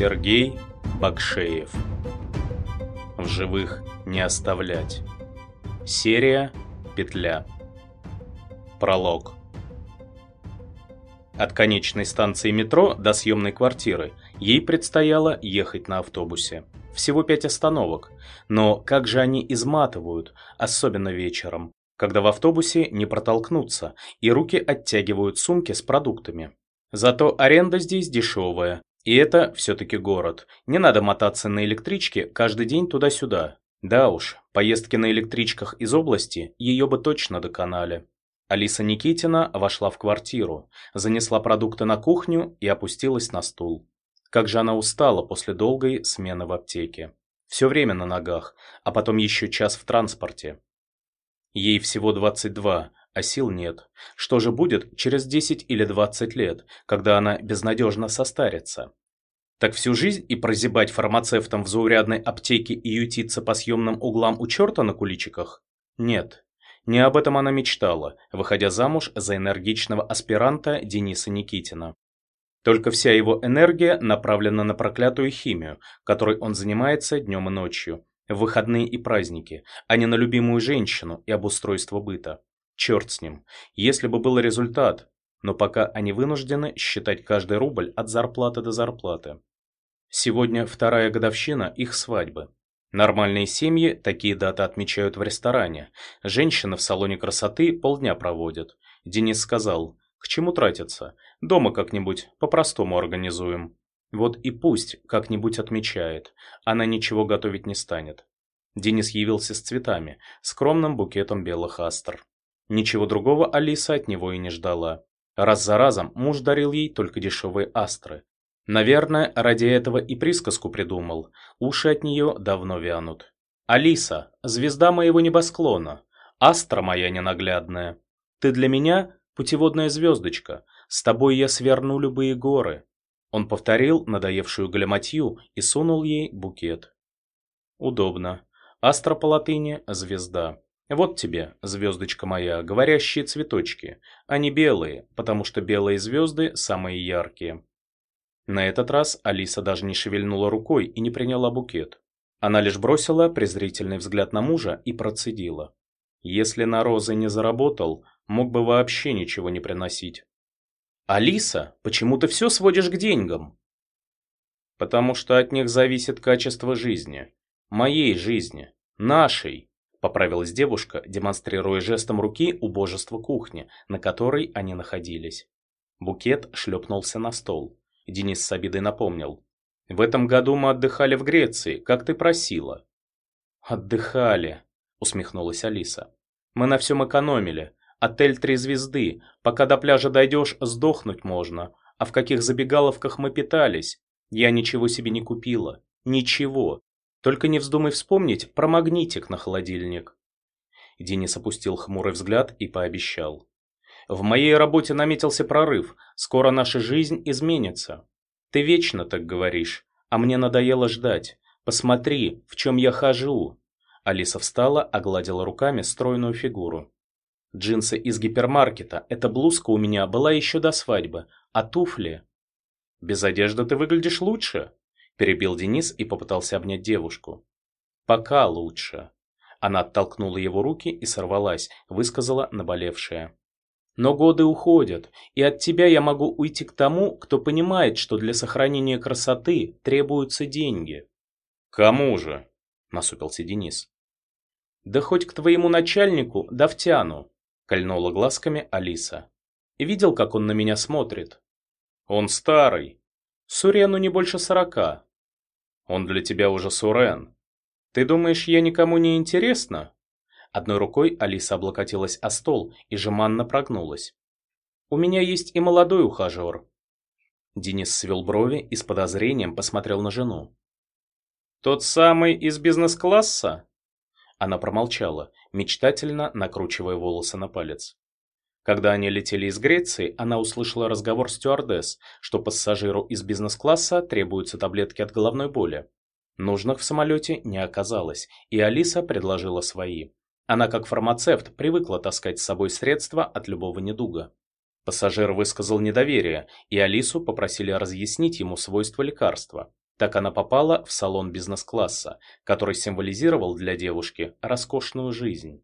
Сергей Бакшеев. В живых не оставлять. Серия «Петля» Пролог От конечной станции метро до съемной квартиры ей предстояло ехать на автобусе. Всего пять остановок, но как же они изматывают, особенно вечером, когда в автобусе не протолкнуться и руки оттягивают сумки с продуктами. Зато аренда здесь дешевая, и это все-таки город. Не надо мотаться на электричке каждый день туда-сюда. Да уж, поездки на электричках из области ее бы точно доконали. Алиса Никитина вошла в квартиру, занесла продукты на кухню и опустилась на стул. Как же она устала после долгой смены в аптеке. Все время на ногах, а потом еще час в транспорте. Ей всего 22, а сил нет. Что же будет через 10 или 20 лет, когда она безнадежно состарится? Так всю жизнь и прозябать фармацевтом в заурядной аптеке и ютиться по съемным углам у черта на куличиках? Нет. Не об этом она мечтала, выходя замуж за энергичного аспиранта Дениса Никитина. Только вся его энергия направлена на проклятую химию, которой он занимается днем и ночью, в выходные и праздники, а не на любимую женщину и обустройство быта. Черт с ним, если бы был результат, но пока они вынуждены считать каждый рубль от зарплаты до зарплаты. Сегодня вторая годовщина их свадьбы. Нормальные семьи такие даты отмечают в ресторане. Женщины в салоне красоты полдня проводят. Денис сказал, к чему тратиться? Дома как-нибудь по-простому организуем. Вот и пусть как-нибудь отмечает. Она ничего готовить не станет. Денис явился с цветами, скромным букетом белых астр. Ничего другого Алиса от него и не ждала. Раз за разом муж дарил ей только дешевые астры. Наверное, ради этого и присказку придумал. Уши от нее давно вянут. «Алиса, звезда моего небосклона, астра моя ненаглядная, ты для меня путеводная звездочка, с тобой я сверну любые горы». Он повторил надоевшую галиматью и сунул ей букет. Удобно. Астра по латыни – звезда. Вот тебе, звездочка моя, говорящие цветочки. Они белые, потому что белые звезды самые яркие. На этот раз Алиса даже не шевельнула рукой и не приняла букет. Она лишь бросила презрительный взгляд на мужа и процедила. Если на розы не заработал, мог бы вообще ничего не приносить. «Алиса, почему ты все сводишь к деньгам?» «Потому что от них зависит качество жизни. Моей жизни. Нашей. Поправилась девушка, демонстрируя жестом руки убожество кухни, на которой они находились. Букет шлепнулся на стол. Денис с обидой напомнил. «В этом году мы отдыхали в Греции, как ты просила». «Отдыхали», — усмехнулась Алиса. «Мы на всем экономили. Отель три звезды. Пока до пляжа дойдешь, сдохнуть можно. А в каких забегаловках мы питались? Я ничего себе не купила. Ничего. Только не вздумай вспомнить про магнитик на холодильник. Денис опустил хмурый взгляд и пообещал. В моей работе наметился прорыв. Скоро наша жизнь изменится. Ты вечно так говоришь, а мне надоело ждать. Посмотри, в чем я хожу. Алиса встала, огладила руками стройную фигуру. Джинсы из гипермаркета. Эта блузка у меня была еще до свадьбы. А туфли? Без одежды ты выглядишь лучше. Перебил Денис и попытался обнять девушку. «Пока лучше». Она оттолкнула его руки и сорвалась, высказала наболевшее. «Но годы уходят, и от тебя я могу уйти к тому, кто понимает, что для сохранения красоты требуются деньги». «Кому же?» – насупился Денис. «Да хоть к твоему начальнику, Давтяну», – кольнула глазками Алиса. «Видел, как он на меня смотрит?» «Он старый». «Сурену не больше сорока. Он для тебя уже Сурен. Ты думаешь, я никому не интересна?» Одной рукой Алиса облокотилась о стол и жеманно прогнулась. «У меня есть и молодой ухажер». Денис свел брови и с подозрением посмотрел на жену. «Тот самый из бизнес-класса?» Она промолчала, мечтательно накручивая волосы на палец. Когда они летели из Греции, она услышала разговор стюардесс, что пассажиру из бизнес-класса требуются таблетки от головной боли. Нужных в самолете не оказалось, и Алиса предложила свои. Она, как фармацевт, привыкла таскать с собой средства от любого недуга. Пассажир высказал недоверие, и Алису попросили разъяснить ему свойства лекарства. Так она попала в салон бизнес-класса, который символизировал для девушки роскошную жизнь.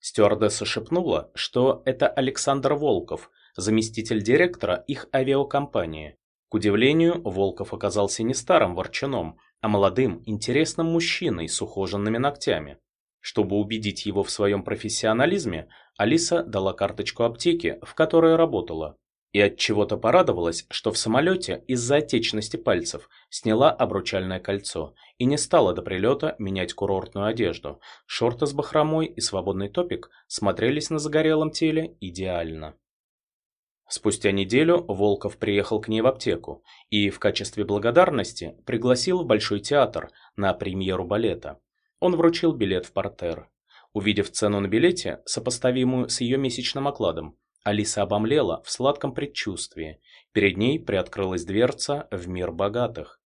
Стюардесса шепнула, что это Александр Волков, заместитель директора их авиакомпании. К удивлению, Волков оказался не старым ворчуном, а молодым, интересным мужчиной с ухоженными ногтями. Чтобы убедить его в своем профессионализме, Алиса дала карточку аптеки, в которой работала. И от чего-то порадовалась, что в самолете из-за отечности пальцев сняла обручальное кольцо и не стала до прилета менять курортную одежду. Шорты с бахромой и свободный топик смотрелись на загорелом теле идеально. Спустя неделю Волков приехал к ней в аптеку и в качестве благодарности пригласил в Большой театр на премьеру балета. Он вручил билет в портер. Увидев цену на билете, сопоставимую с ее месячным окладом, Алиса обомлела в сладком предчувствии. Перед ней приоткрылась дверца в мир богатых.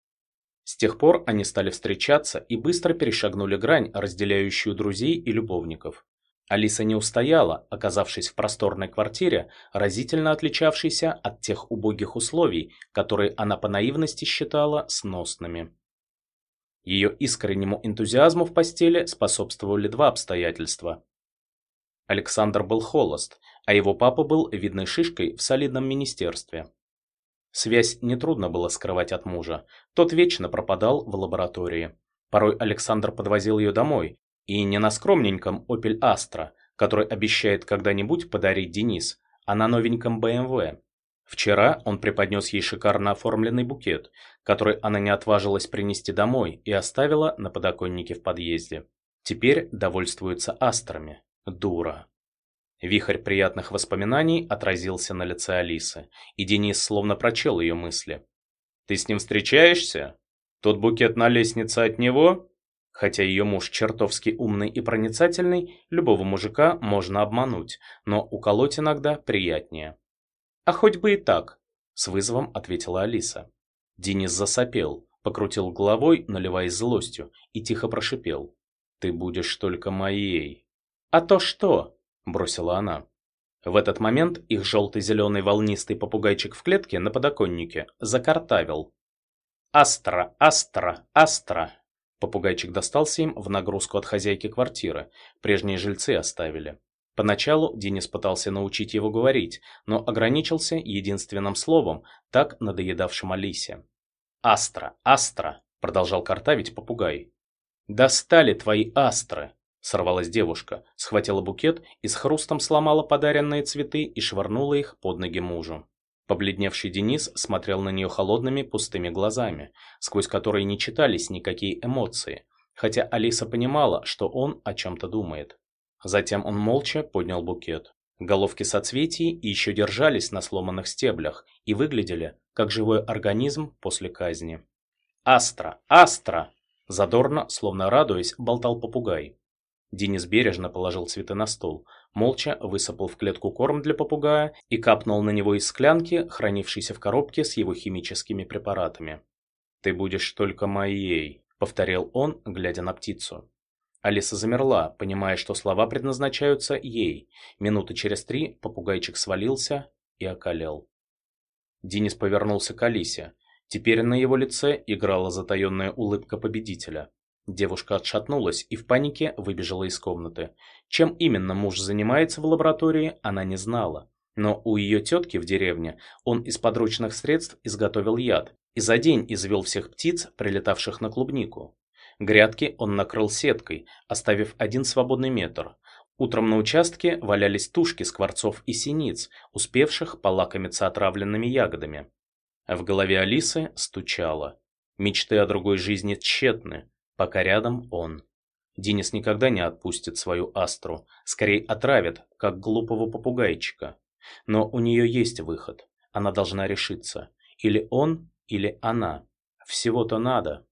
С тех пор они стали встречаться и быстро перешагнули грань, разделяющую друзей и любовников. Алиса не устояла, оказавшись в просторной квартире, разительно отличавшейся от тех убогих условий, которые она по наивности считала сносными. Ее искреннему энтузиазму в постели способствовали два обстоятельства. Александр был холост, а его папа был видной шишкой в солидном министерстве. Связь нетрудно было скрывать от мужа, тот вечно пропадал в лаборатории. Порой Александр подвозил ее домой, и не на скромненьком Opel Astra, который обещает когда-нибудь подарить Денис, а на новеньком BMW. Вчера он преподнес ей шикарно оформленный букет, который она не отважилась принести домой и оставила на подоконнике в подъезде. Теперь довольствуется астрами. Дура. Вихрь приятных воспоминаний отразился на лице Алисы, и Денис словно прочел ее мысли. «Ты с ним встречаешься? Тот букет на лестнице от него?» Хотя ее муж чертовски умный и проницательный, любого мужика можно обмануть, но уколоть иногда приятнее. «А хоть бы и так», — с вызовом ответила Алиса. Денис засопел, покрутил головой, наливаясь злостью, и тихо прошипел. «Ты будешь только моей». «А то что?» — бросила она. В этот момент их желтый-зеленый волнистый попугайчик в клетке на подоконнике закартавил. «Астра, астра, астра!» Попугайчик достался им в нагрузку от хозяйки квартиры, прежние жильцы оставили. Поначалу Денис пытался научить его говорить, но ограничился единственным словом, так надоедавшим Алисе. «Астра, астра!» – продолжал картавить попугай. «Достали твои астры!» – сорвалась девушка, схватила букет и с хрустом сломала подаренные цветы и швырнула их под ноги мужу. Побледневший Денис смотрел на нее холодными пустыми глазами, сквозь которые не читались никакие эмоции, хотя Алиса понимала, что он о чем-то думает. Затем он молча поднял букет. Головки соцветий еще держались на сломанных стеблях и выглядели, как живой организм после казни. «Астра! Астра!» Задорно, словно радуясь, болтал попугай. Денис бережно положил цветы на стол, молча высыпал в клетку корм для попугая и капнул на него из склянки, хранившейся в коробке с его химическими препаратами. «Ты будешь только моей», — повторил он, глядя на птицу. Алиса замерла, понимая, что слова предназначаются ей. Минуты через три попугайчик свалился и околел. Денис повернулся к Алисе. Теперь на его лице играла затаенная улыбка победителя. Девушка отшатнулась и в панике выбежала из комнаты. Чем именно муж занимается в лаборатории, она не знала. Но у ее тетки в деревне он из подручных средств изготовил яд и за день извел всех птиц, прилетавших на клубнику. Грядки он накрыл сеткой, оставив один свободный метр. Утром на участке валялись тушки скворцов и синиц, успевших полакомиться отравленными ягодами. В голове Алисы стучало. Мечты о другой жизни тщетны, пока рядом он. Денис никогда не отпустит свою астру, скорее отравит, как глупого попугайчика. Но у нее есть выход, она должна решиться. Или он, или она. Всего-то надо.